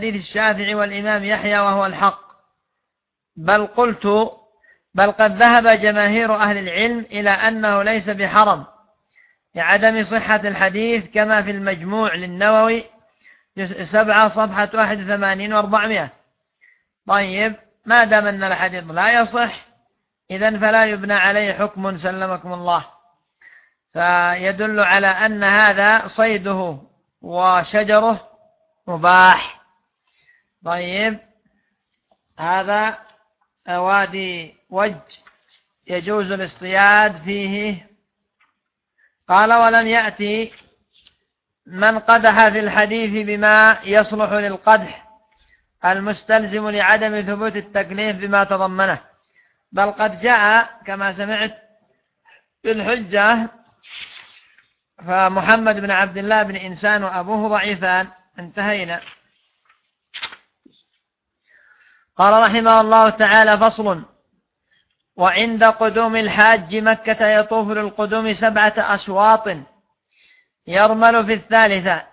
حديث الشافعي والإمام يحيى وهو الحق. بل قلت بل قد ذهب جماهير أهل العلم إلى أنه ليس بحرم لعدم صحة الحديث كما في المجموع للنووي جزء سبعة صفحة واحد وثمانين وأربعمائة. طيب ما دام أن الحديث لا يصح إذا فلا يبنى عليه حكم سلمكم الله. فيدل على أن هذا صيده وشجره مباح. طيب. هذا وادي وج يجوز الاصطياد فيه. قال ولم يأتي من قدح في الحديث بما يصلح للقدح المستلزم لعدم ثبوت التكليف بما تضمنه. بل قد جاء كما سمعت بالحجة فمحمد بن عبد الله بن إنسان وأبوه ضعيفان. انتهينا. قال رحمه الله تعالى فصل. وعند قدوم الحاج مكة يطوف للقدوم سبعة أشواط يرمل في الثالثة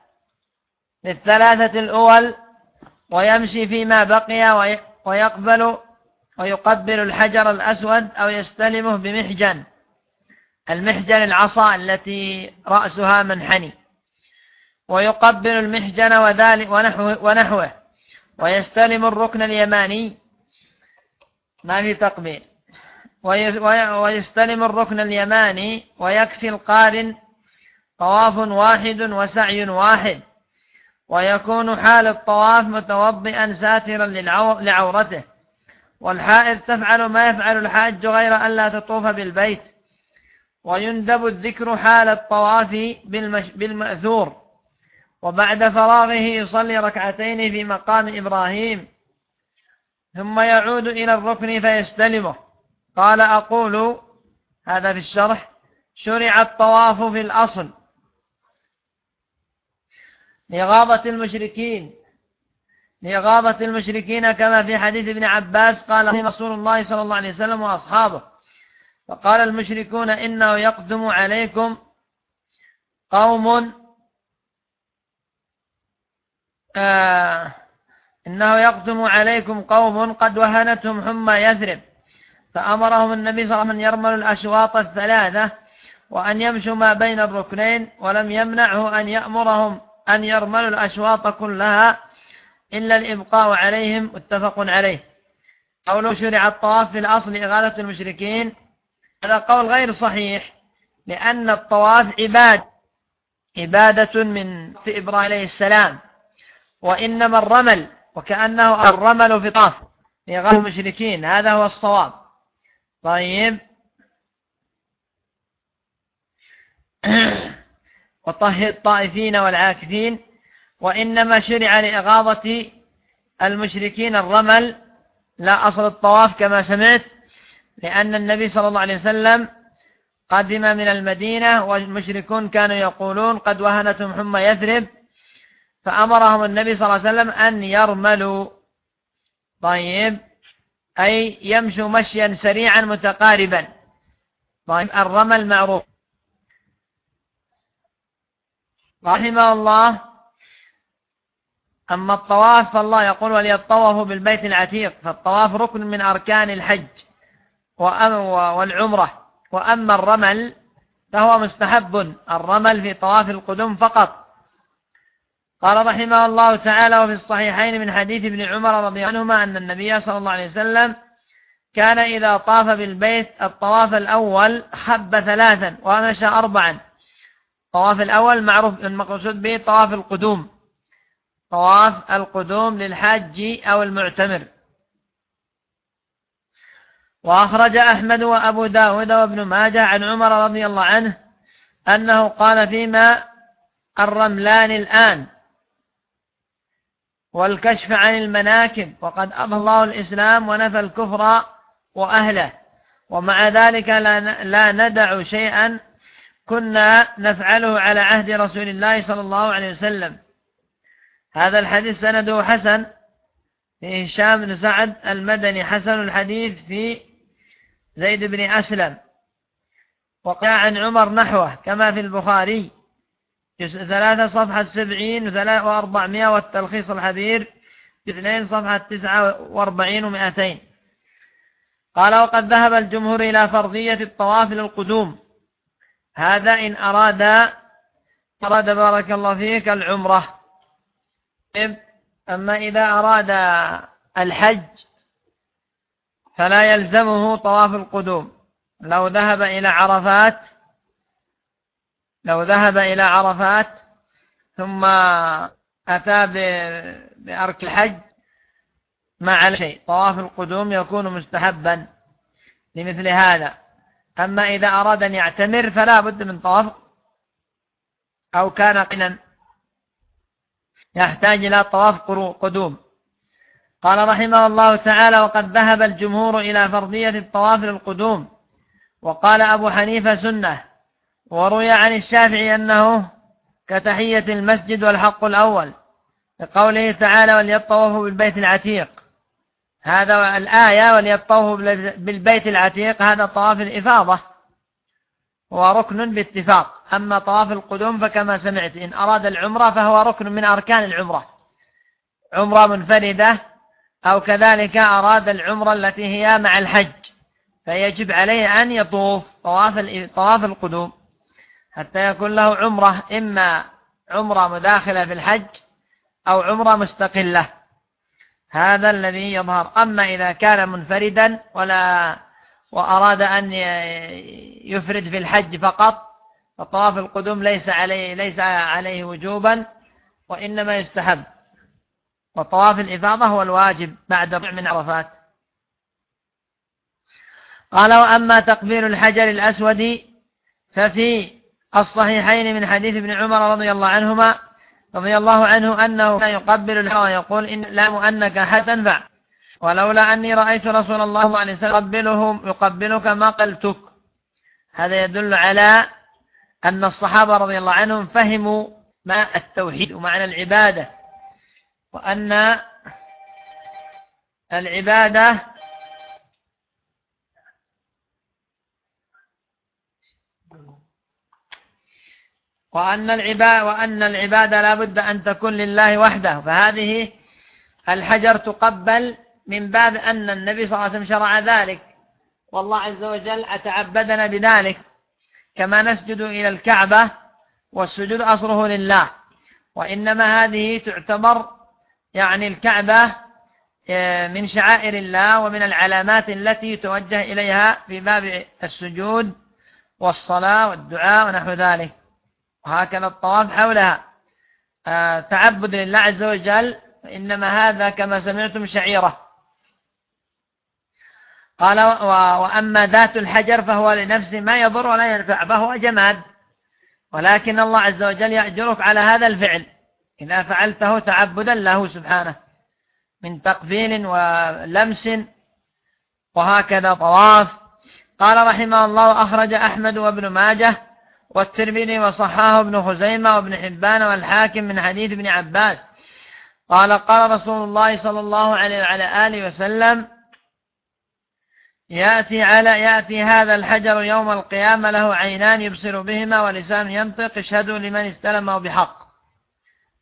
في الثلاثة الأول ويمشي فيما بقي ويقبل ويقبل الحجر الأسود أو يستلمه بمحجن المحجن العصا التي رأسها منحني ويقبل المحجن وذلك ونحوه, ونحوه. ويستلم الركن اليماني. ما في تقبيل. ويستلم الركن اليماني ويكفي القارن طواف واحد وسعي واحد. ويكون حال الطواف متوضئا ساترا لعورته. والحائض تفعل ما يفعل الحاج غير أن لا تطوف بالبيت. ويندب الذكر حال الطواف بالمأثور. وبعد فراغه يصلي ركعتين في مقام إبراهيم. ثم يعود إلى الركن فيستلمه. قال أقول هذا في الشرح شرع الطواف في الأصل. لغاضة المشركين. لغاضة المشركين كما في حديث ابن عباس قال رسول الله صلى الله عليه وسلم وأصحابه. فقال المشركون إنه يقدم عليكم قوم آه إنه يقدم عليكم قوم قد وهنتهم حمى يثرب فأمرهم النبي صلى الله عليه وسلم أن يرملوا الأشواط الثلاثة وأن يمشوا ما بين الركنين ولم يمنعه أن يأمرهم أن يرملوا الأشواط كلها إلا الإبقاء عليهم متفق عليه. قوله شرع الطواف في الأصل إغاثة المشركين. هذا قول غير صحيح لأن الطواف عباد عبادة من إبراهيم عليه السلام. وإنما الرمل وكأنه الرمل في طاف لغير المشركين هذا هو الصواب. طيب. وطهر الطائفين والعاكفين. وإنما شرع لإغاظة المشركين الرمل لا أصل الطواف كما سمعت لأن النبي صلى الله عليه وسلم قدم من المدينة والمشركون كانوا يقولون قد وهنتهم حمى يثرب فأمرهم النبي صلى الله عليه وسلم أن يرملوا. طيب. أي يمشوا مشيا سريعا متقاربا. طيب. الرمل معروف. رحمه الله. أما الطواف فالله يقول وليطوفوا بالبيت العتيق. فالطواف ركن من أركان الحج والعمرة. وأما الرمل فهو مستحب. الرمل في طواف القدوم فقط. قال رحمه الله تعالى وفي الصحيحين من حديث ابن عمر رضي عنهما أن النبي صلى الله عليه وسلم كان إذا طاف بالبيت الطواف الأول خب ثلاثا ومشى أربعا. الطواف الأول معروف المقصود به طواف القدوم. طواف القدوم للحاج أو المعتمر. وأخرج أحمد وأبو داود وابن ماجه عن عمر رضي الله عنه أنه قال فيما الرملان الآن. والكشف عن المناكب. وقد أضى الله الإسلام ونفى الكفر وأهله. ومع ذلك لا ندع شيئا كنا نفعله على عهد رسول الله صلى الله عليه وسلم. هذا الحديث سنده حسن في هشام بن سعد المدني حسن الحديث في زيد بن أسلم. وقع عن عمر نحوه كما في البخاري. ثلاثة صفحة سبعين وأربعمائة والتلخيص الحبير اثنين صفحة تسعة وأربعين ومائتين. قال وقد ذهب الجمهور إلى فرضية الطواف للقدوم. هذا إن أراد أراد بارك الله فيك العمرة. طيب، أما إذا أراد الحج فلا يلزمه طواف القدوم. لو ذهب إلى عرفات لو ذهب إلى عرفات ثم أتى بأرك الحج ما على شيء. طواف القدوم يكون مستحبا لمثل هذا. أما إذا أراد أن يعتمر فلا بد من طواف أو كان قنا يحتاج إلى طواف قدوم. قال رحمه الله تعالى وقد ذهب الجمهور إلى فرضية الطواف للقدوم وقال أبو حنيفة سنة وروي عن الشافعي أنه كتحية المسجد والحق الأول لقوله تعالى وليطوفوا بالبيت العتيق هذا الآية وليطوفوا بالبيت العتيق هذا طواف الإفاضة هو ركن باتفاق. أما طواف القدوم فكما سمعت إن أراد العمرة فهو ركن من أركان العمرة. عمرة منفردة أو كذلك أراد العمرة التي هي مع الحج فيجب عليه أن يطوف. طواف طواف القدوم. حتى يكون له عمرة إما عمرة مداخلة في الحج أو عمرة مستقلة. هذا الذي يظهر. أما إذا كان منفردا ولا وأراد أن يفرد في الحج فقط فطواف القدوم ليس عليه ليس عليه وجوبا وإنما يستحب. وطواف الإفاضة هو الواجب بعد من عرفات. قال وأما تقبيل الحجر الأسود ففي الصحيحين من حديث ابن عمر رضي الله عنهما رضي الله عنه أنه كان يقبل الحجر ويقول إن لام أنك حتى تنفع. ولولا أني رأيت رسول الله عليه وسلم يقبله يقبلك ما قلتك. هذا يدل على أن الصحابة رضي الله عنهم فهموا ما التوحيد ومعنى العبادة وأن العبادة وأن العبادة وأن العبادة لا بد أن تكون لله وحده. فهذه الحجر تقبل من باب أن النبي صلى الله عليه وسلم شرع ذلك. والله عز وجل أتعبدنا بذلك. كما نسجد إلى الكعبة والسجود أصره لله. وإنما هذه تعتبر يعني الكعبة آه، من شعائر الله ومن العلامات التي يتوجه إليها في باب السجود والصلاة والدعاء ونحو ذلك. وهكذا الطواف حولها. آه، تعبد لله عز وجل إنما هذا كما سمعتم شعيرة. قال وأما ذات الحجر فهو لنفسه ما يضر ولا ينفع فهو جماد. ولكن الله عز وجل يأجرك على هذا الفعل. إذا فعلته تعبدا له سبحانه من تقبيل ولمس. وهكذا طواف. قال رحمه الله أخرج أحمد وابن ماجه والترمذي وصحاه ابن خزيمة وابن حبان والحاكم من حديث ابن عباس. قال قال رسول الله صلى الله عليه وعلى آله وسلم يأتي على يأتي هذا الحجر يوم القيامة له عينان يبصر بهما ولسان ينطق اشهدوا لمن استلمه بحق.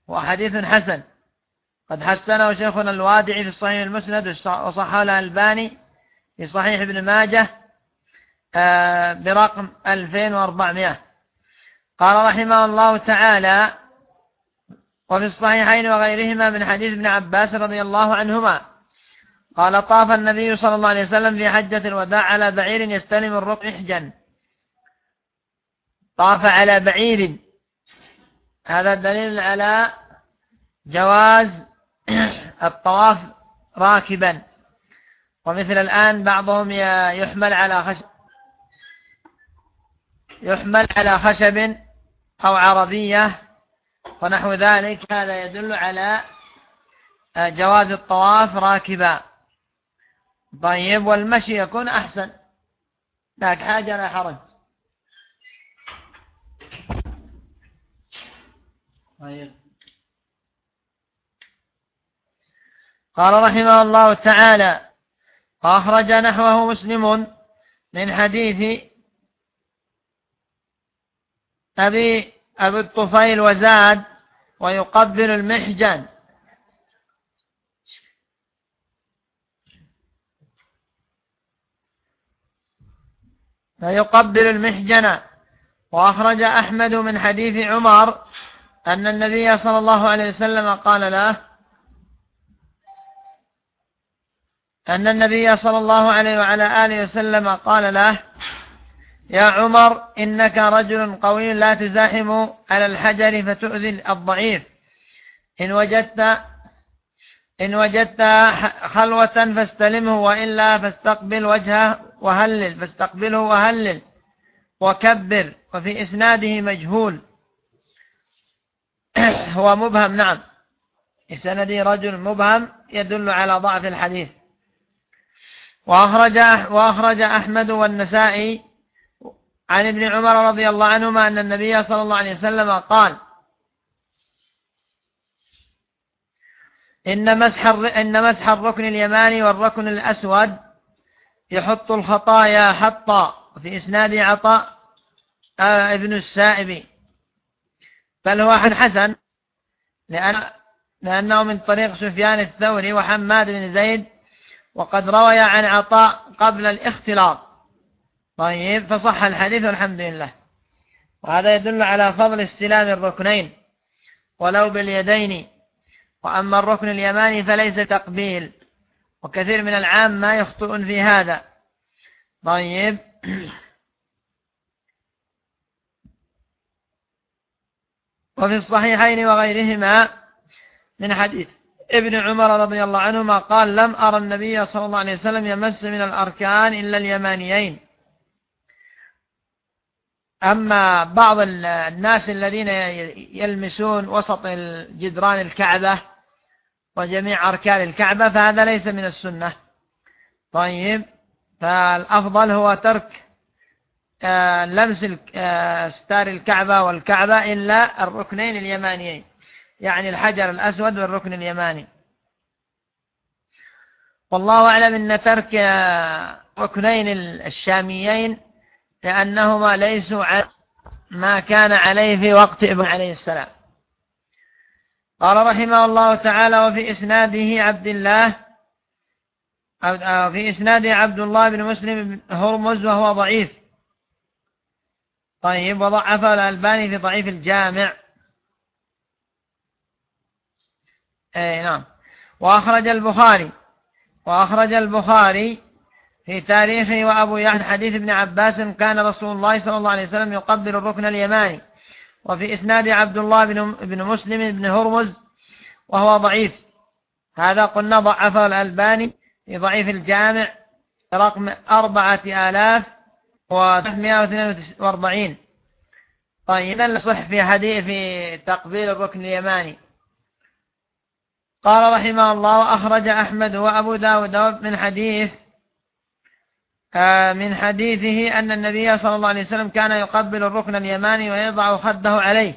وحديث حسن. قد حسنه شيخنا الوادعي في الصحيح المسند وصححه الألباني في صحيح ابن ماجه آه، برقم 2400 قال رحمه الله تعالى وفي الصحيحين وغيرهما من حديث ابن عباس رضي الله عنهما. قال طاف النبي صلى الله عليه وسلم في حجة الوداع على بعير يستلم الركن إحجا طاف على بعير. هذا دليل على جواز الطواف راكبا. ومثل الآن بعضهم يحمل على خشب يحمل على خشب أو عربية ونحو ذلك هذا يدل على جواز الطواف راكبا. طيب والمشي يكون أحسن. لك حاجة لا حرج. طيب. قال رحمه الله تعالى أخرج نحوه مسلم من حديث أبي أبي الطفيل وزاد ويقبل المحجن. فيقبل المحجن. وأخرج أحمد من حديث عمر أن النبي صلى الله عليه وسلم قال له أن النبي صلى الله عليه وعلى آله وسلم قال له يا عمر إنك رجل قوي لا تزاحم على الحجر فتؤذي الضعيف. إن وجدت إن وجدت خلوة فاستلمه وإلا فاستقبل وجهه وهلل فاستقبله وهلل وكبر. وفي إسناده مجهول. هو مبهم نعم. إسناده رجل مبهم يدل على ضعف الحديث. وأخرج وأخرج أحمد والنسائي عن ابن عمر رضي الله عنهما أن النبي صلى الله عليه وسلم قال إن مسح إن مسح الركن اليماني والركن الأسود يحط الخطايا حطا في إسناد عطاء آه، ابن السائب. بل هو حسن لأن لأنه من طريق سفيان الثوري وحماد بن زيد وقد روي عن عطاء قبل الاختلاط. طيب فصح الحديث والحمد لله. وهذا يدل على فضل استلام الركنين ولو باليدين. وأما الركن اليماني فليس تقبيل وكثير من العامة يخطئون في هذا. طيب. وفي الصحيحين وغيرهما من حديث ابن عمر رضي الله عنهما قال لم أرى النبي صلى الله عليه وسلم يمس من الأركان إلا اليمانيين. أما بعض الناس الذين يلمسون وسط جدران الكعبة وجميع أركان الكعبة فهذا ليس من السنة. طيب فالأفضل هو ترك آه، لمس آه، ستار الكعبة والكعبة إلا الركنين اليمانيين يعني الحجر الأسود والركن اليماني. والله أعلم أن ترك آه، ركنين الشاميين لأنهما ليسوا على ما كان عليه في وقت ابن عليه السلام. قال رحمه الله تعالى وفي إسناده عبد الله في إسناده عبد الله بن مسلم بن هرمز وهو ضعيف. طيب وضعف الألباني في ضعيف الجامع. اي نعم. وأخرج البخاري وأخرج البخاري في تاريخه وأبو يعني حديث ابن عباس كان رسول الله صلى الله عليه وسلم يقبل الركن اليماني. وفي إسناد عبد الله بن مسلم بن هرمز وهو ضعيف. هذا قلنا ضعفه الألباني في ضعيف الجامع رقم أربعة آلاف وثلاثمائة واثنين وأربعين. طيب إذا صح في حديث في تقبيل الركن اليماني. قال رحمه الله وأخرج أحمد وأبو داود من حديث من حديثه أن النبي صلى الله عليه وسلم كان يقبل الركن اليماني ويضع خده عليه.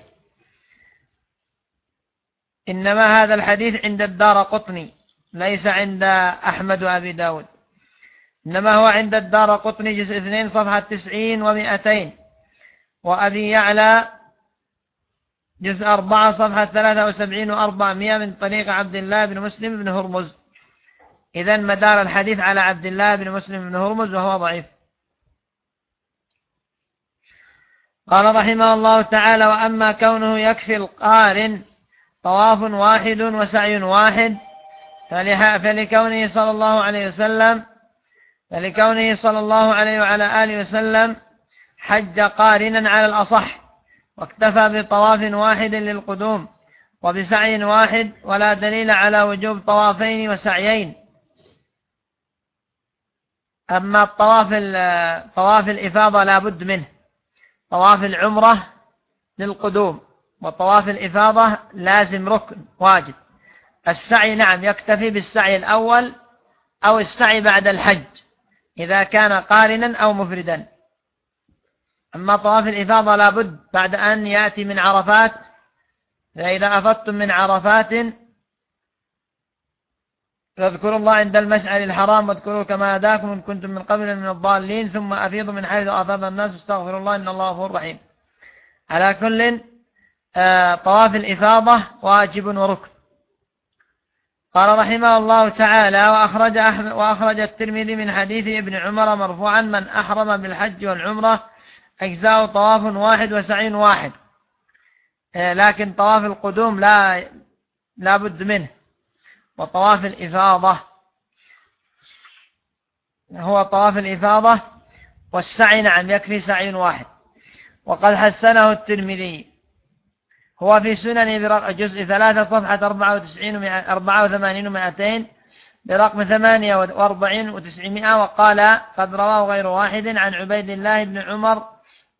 إنما هذا الحديث عند الدار قطني ليس عند أحمد وأبي داود. إنما هو عند الدار قطني جزء اثنين صفحة تسعين ومئتين. وأبي يعلى جزء أربعة صفحة ثلاثة وسبعين وأربعمائة من طريق عبد الله بن مسلم بن هرمز. إذا مدار الحديث على عبد الله بن مسلم بن هرمز وهو ضعيف. قال رحمه الله تعالى وأما كونه يكفي القارن طواف واحد وسعي واحد فلكونه صلى الله عليه وسلم فلكونه صلى الله عليه وعلى آله وسلم حج قارنا على الأصح واكتفى بطواف واحد للقدوم وبسعي واحد ولا دليل على وجوب طوافين وسعيين. أما الطواف طواف الإفاضة لا بد منه. طواف العمرة للقدوم. وطواف الإفاضة لازم ركن واجب. السعي نعم يكتفي بالسعي الأول أو السعي بعد الحج إذا كان قارنا أو مفردا. أما طواف الإفاضة لابد بعد أن يأتي من عرفات. فإذا أفضتم من عرفات فاذكروا الله عند المشعر الحرام واذكروا كما هداكم إن كنتم من قبل من الضالين ثم أفيضوا من حيث أفاض الناس واستغفروا الله إن الله غفور رحيم على كل آه، طواف الإفاضة واجب وركن. قال رحمه الله تعالى وأخرج, وأخرج الترمذي من حديث ابن عمر مرفوعا من أحرم بالحج والعمرة أجزاء طواف واحد وسعي واحد. إيه، لكن طواف القدوم لا لا بد منه. وطواف الإفاضة. هو طواف الإفاضة والسعي نعم يكفي سعي واحد. وقد حسنه الترمذي. هو في سنن جزء ثلاثة صفحة أربعة وتسعين أربعة وثمانين ومائتين برقم ثمانية وأربعين وتسعمائة وقال قد رواه غير واحد عن عبيد الله بن عمر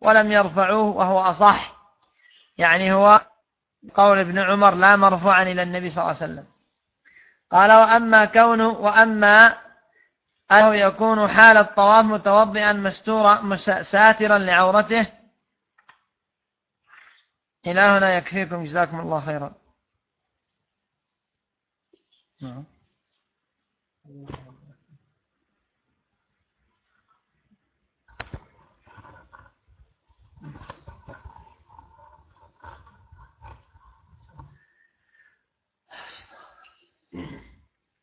ولم يرفعوه وهو أصح. يعني هو قول ابن عمر لا مرفوعا إلى النبي صلى الله عليه وسلم. قال وأما كونه وأما أنه يكون حال الطواف متوضئا مستورا ساترا لعورته. إلى هنا يكفيكم. جزاكم الله خيرا. نعم.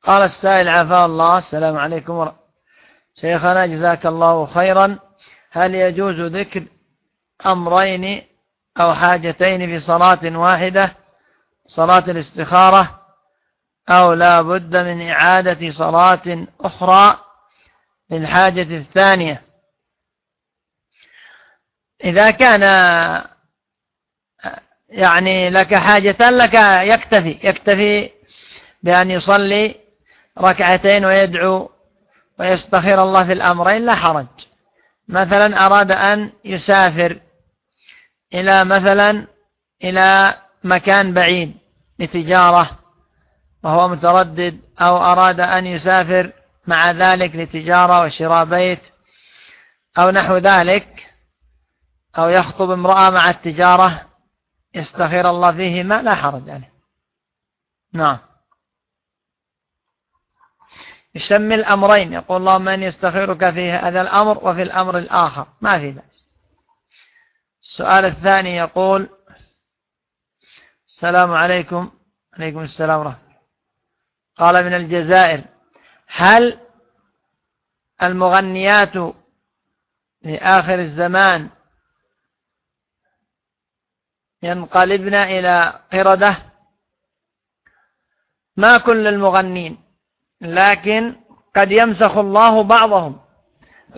قال السائل عفا الله السلام عليكم شيخنا جزاك الله خيرا. هل يجوز ذكر أمرين أو حاجتين في صلاة واحدة صلاة الاستخارة أو لا بد من إعادة صلاة أخرى للحاجة الثانية؟ إذا كان يعني لك حاجة لك يكتفي يكتفي بأن يصلي ركعتين ويدعو ويستخير الله في الأمرين لا حرج. مثلا أراد أن يسافر إلى مثلا إلى مكان بعيد لتجارة وهو متردد أو أراد أن يسافر مع ذلك لتجارة وشراء بيت أو نحو ذلك أو يخطب امرأة مع التجارة يستخير الله فيهما لا حرج عليه. نعم. يسمي الأمرين يقول اللهم أن يستخيرك في هذا الأمر وفي الأمر الآخر. ما في بأس. السؤال الثاني يقول السلام عليكم. عليكم السلام ورحمة قال من الجزائر هل المغنيات في آخر الزمان ينقلبن إلى قردة؟ ما كل المغنين. لكن قد يمسخ الله بعضهم.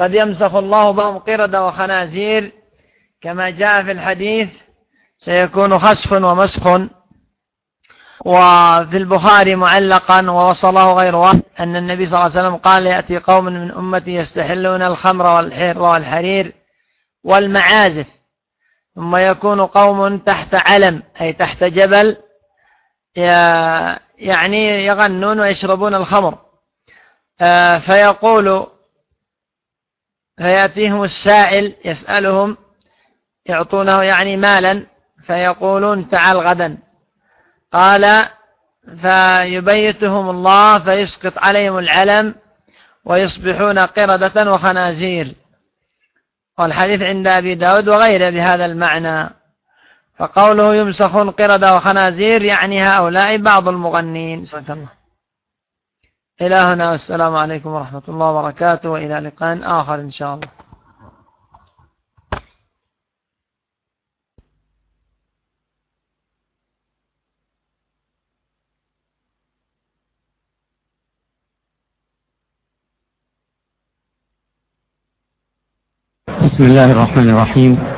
قد يمسخ الله بعضهم قردة وخنازير. كما جاء في الحديث سيكون خسف ومسخ. وفي البخاري معلقا ووصله غير واحد أن النبي صلى الله عليه وسلم قال يأتي قوم من أمتي يستحلون الخمر والحر والحرير والمعازف. ثم يكون قوم تحت علم أي تحت جبل يعني يغنون ويشربون الخمر. آه، فيقول فيأتيهم السائل يسألهم يعطونه يعني مالا فيقولون تعال غدا. قال فيبيتهم الله فيسقط عليهم العلم ويصبحون قردة وخنازير. والحديث عند أبي داود وغيره بهذا المعنى. فقوله يمسخون قردة وخنازير يعني هؤلاء بعض المغنين. سبحانه الله. إلى هنا والسلام عليكم ورحمة الله وبركاته. وإلى لقاء آخر إن شاء الله. بسم الله الرحمن الرحيم.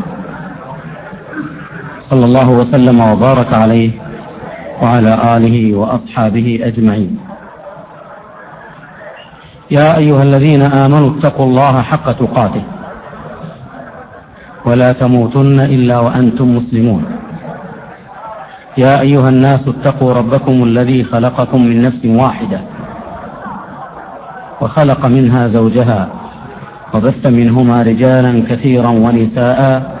صلى الله وسلم وبارك عليه وعلى آله وأصحابه أجمعين. يا أيها الذين آمنوا اتقوا الله حق تقاته ولا تموتن إلا وأنتم مسلمون. يا أيها الناس اتقوا ربكم الذي خلقكم من نفس واحدة وخلق منها زوجها وبث منهما رجالا كثيرا ونساء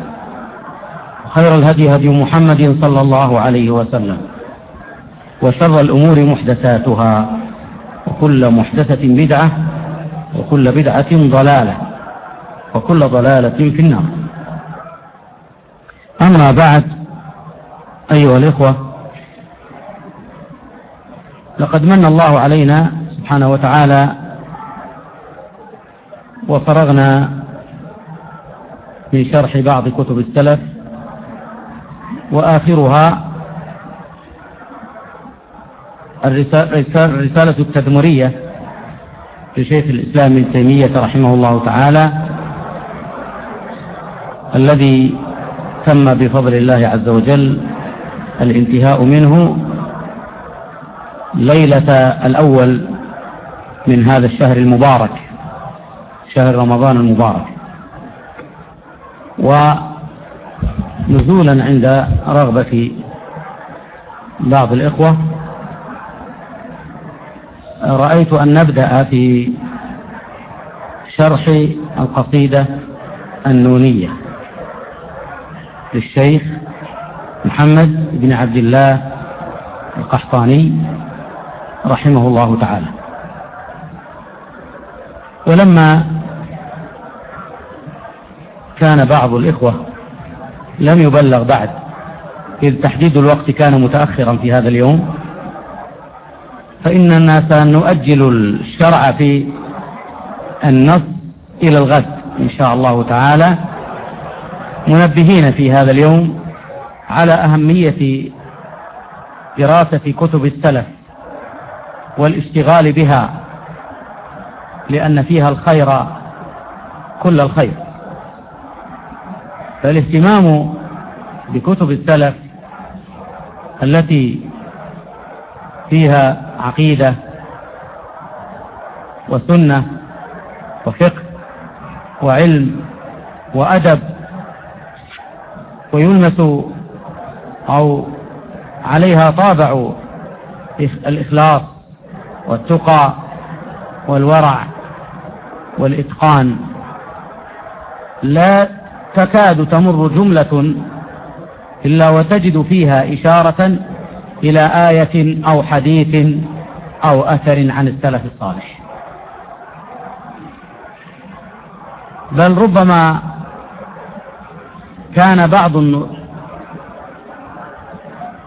خير الهدي هدي محمد صلى الله عليه وسلم وشر الأمور محدثاتها وكل محدثة بدعة وكل بدعة ضلالة وكل ضلالة في النار. أما بعد أيها الإخوة لقد من الله علينا سبحانه وتعالى وفرغنا من شرح بعض كتب السلف وآخرها الرسالة التدمرية لشيخ الإسلام ابن تيمية رحمه الله تعالى الذي تم بفضل الله عز وجل الانتهاء منه ليلة الأول من هذا الشهر المبارك شهر رمضان المبارك. ونزولا عند رغبة بعض الإخوة. رأيت أن نبدأ في شرح القصيدة النونية للشيخ محمد بن عبد الله القحطاني رحمه الله تعالى. ولما كان بعض الإخوة لم يبلغ بعد. إذ تحديد الوقت كان متأخرا في هذا اليوم. فإننا سنؤجل الشرع في النص إلى الغد إن شاء الله تعالى. منبهين في هذا اليوم على أهمية دراسة كتب السلف والاشتغال بها لأن فيها الخير كل الخير. فالاهتمام بكتب السلف التي فيها عقيدة وسنة وفقه وعلم وأدب ويلمس أو عليها طابع الإخلاص والتقى والورع والإتقان. لا تكاد تمر جملة إلا وتجد فيها إشارة إلى آية أو حديث أو أثر عن السلف الصالح. بل ربما كان بعض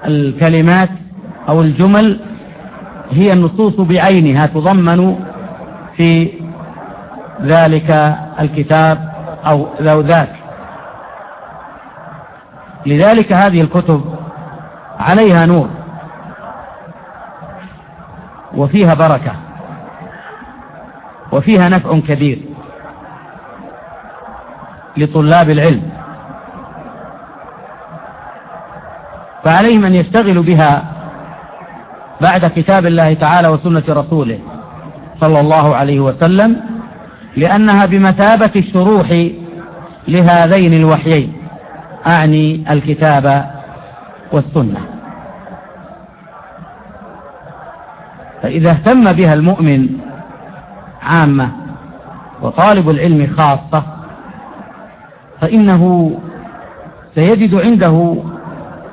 الكلمات أو الجمل هي النصوص بعينها تضمن في ذلك الكتاب أو ذو ذاك. لذلك هذه الكتب عليها نور وفيها بركة وفيها نفع كبير لطلاب العلم فعليهم أن يشتغلوا بها بعد كتاب الله تعالى وسنة رسوله صلى الله عليه وسلم لأنها بمثابة الشروح لهذين الوحيين أعني الكتاب والسنة. فإذا اهتم بها المؤمن عامة وطالب العلم خاصة فإنه سيجد عنده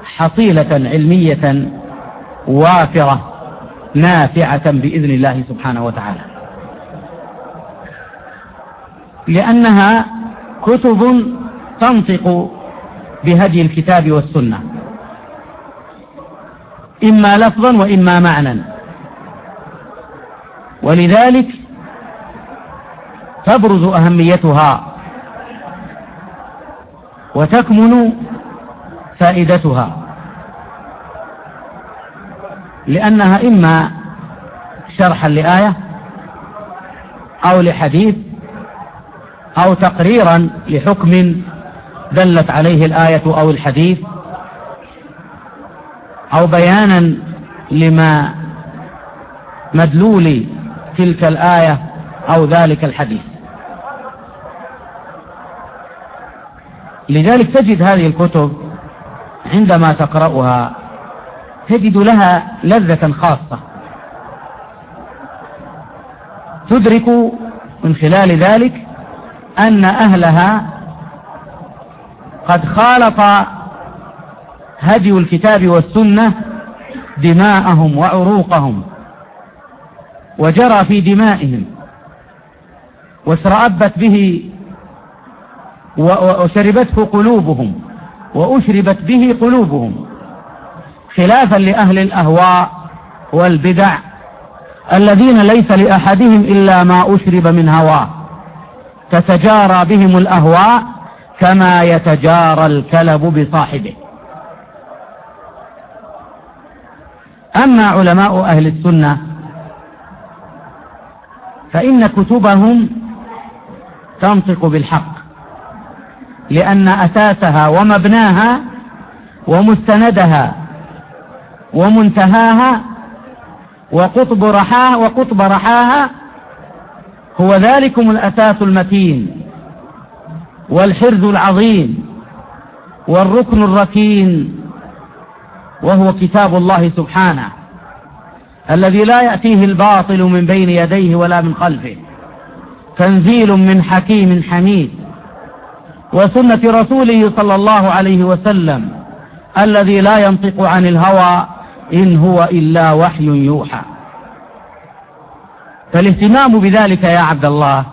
حصيلة علمية وافرة نافعة بإذن الله سبحانه وتعالى. لأنها كتب تنطق بهدي الكتاب والسنة. إما لفظا وإما معنى ولذلك تبرز أهميتها وتكمن فائدتها. لأنها إما شرحا لآية أو لحديث أو تقريرا لحكم دلت عليه الآية أو الحديث أو بيانا لما مدلول تلك الآية أو ذلك الحديث. لذلك تجد هذه الكتب عندما تقرأها تجد لها لذة خاصة. تدرك من خلال ذلك أن أهلها قد خالط هدي الكتاب والسنة دماءهم وعروقهم وجرى في دمائهم واشرأبت به وشربته قلوبهم وأشربت به قلوبهم خلافا لأهل الأهواء والبدع الذين ليس لأحدهم إلا ما أشرب من هواه تتجارى بهم الأهواء كما يتجارى الكلب بصاحبه. أما علماء أهل السنة فإن كتبهم تنطق بالحق لأن أساسها ومبناها ومستندها ومنتهاها وقطب رحاها وقطب رحاها هو ذلكم الأساس المتين. والحرز العظيم والركن الركين وهو كتاب الله سبحانه الذي لا يأتيه الباطل من بين يديه ولا من خلفه تنزيل من حكيم حميد. وسنة رسوله صلى الله عليه وسلم الذي لا ينطق عن الهوى إن هو إلا وحي يوحى. فالاهتمام بذلك يا عبد الله